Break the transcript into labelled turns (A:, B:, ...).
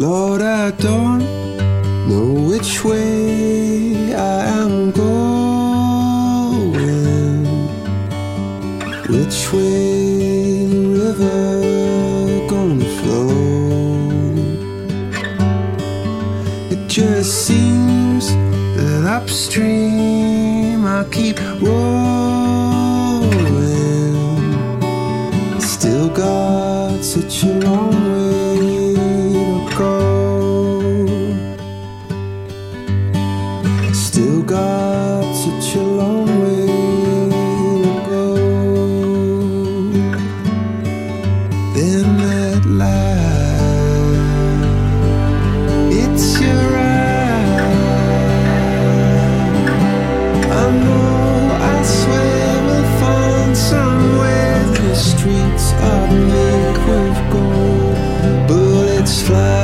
A: I don't know which way I am going, which way the river gonna flow. It just seems that upstream I keep rolling. Still got such a long way got such a long way to go. Then at last, it's your eye. I know, I swear we'll find somewhere the streets are make with gold. Bullets fly.